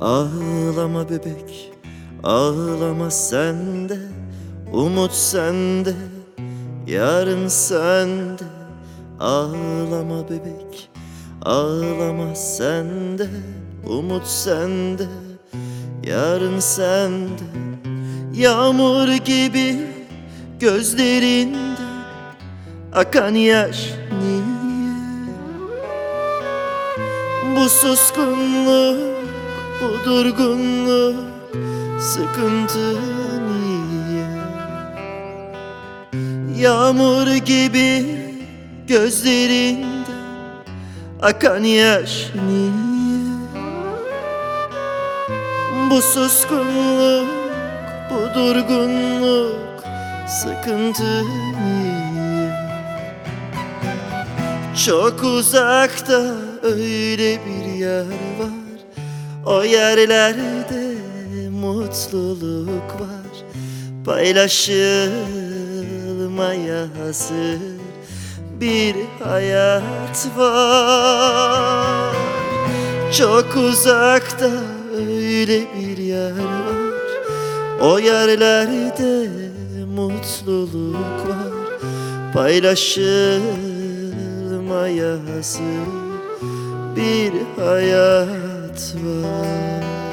Ağlama bebek, ağlama sende Umut sende, yarın sende Ağlama bebek, ağlama sende Umut sende, yarın sende Yağmur gibi gözlerinde Akan yaş niye? Bu suskunluk, bu durgunluk Sıkıntı niye? Yağmur gibi gözlerinde Akan yaş niye? Bu suskunluk, bu durgunluk Sıkıntı niye? Çok uzakta öyle bir yer var O yerlerde mutluluk var. Paylaşılmaya hazır bir hayat var. Çok uzakta öyle bir yer var. O yerlerde mutluluk var. Paylaşılmaya hazır bir hayat var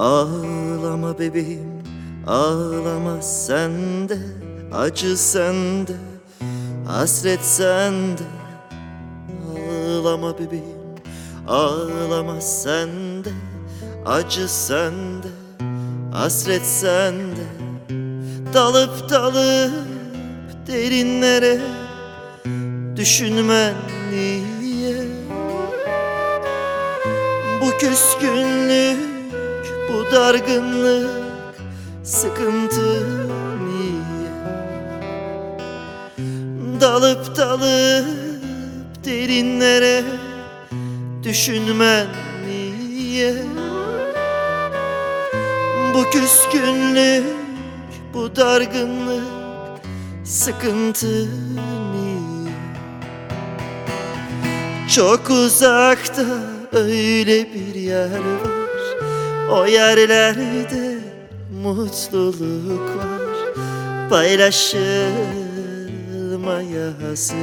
Ağlama bebeğim, ağlama sende Acı sende, hasret sende. Ağlama bebeğim, ağlama sende Acı sende, hasret sende. Dalıp dalıp derinlere Düşünmen niye Bu küskünlük bu dargınlık sıkıntı niye? Dalıp dalıp derinlere düşünmen niye? Bu küskünlük, bu dargınlık sıkıntı niye? Çok uzakta öyle bir yer var o yerlerde mutluluk var. Paylaşılmaya hazır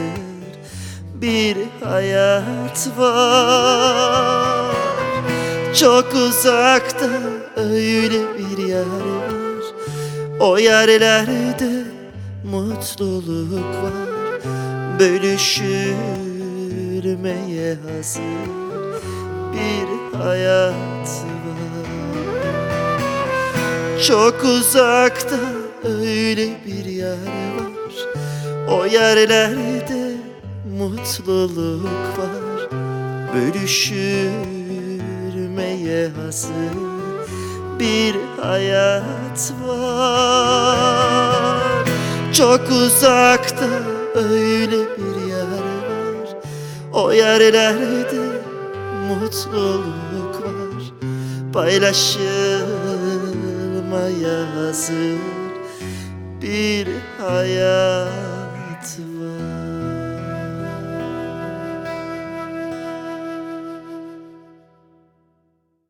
bir hayat var. Çok uzakta öyle bir yer var. O yerlerde mutluluk var. Bölüşülmeye hazır bir hayat Çok uzakta öyle bir yer var. O yerlerde mutluluk var. Bölüşülmeye hazır bir hayat var. Çok uzakta öyle bir yer var. O yerlerde mutluluk var Paylaşılmaya hazır bir hayat